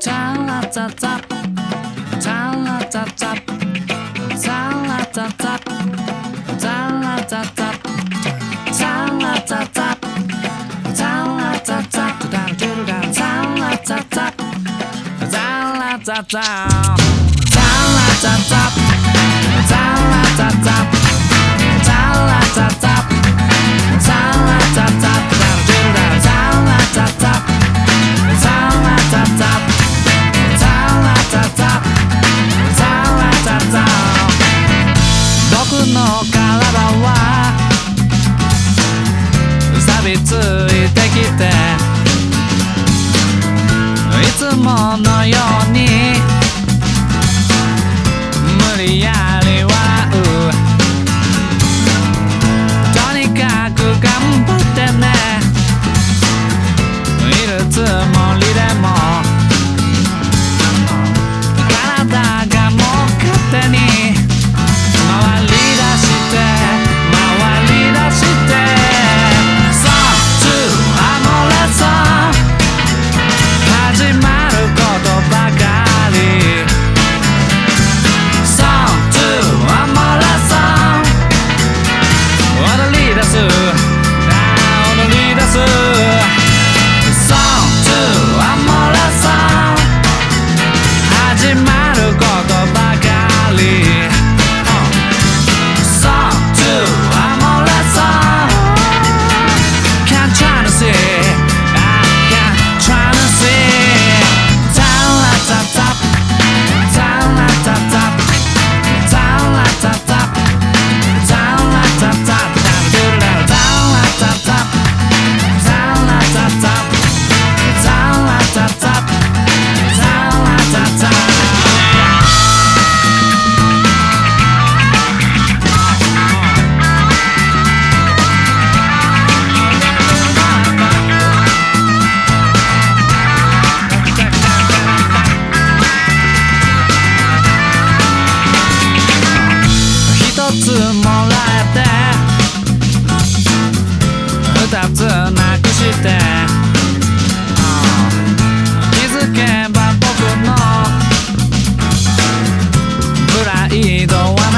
ザラザザザラザザザラザザザラザザザラザザザラザザドダンドゥルダンザラザザザラザザザ りついてきて。いつものように。無理やり笑う。とにかく頑張ってね。いるつもりして、気づけば僕のプライドは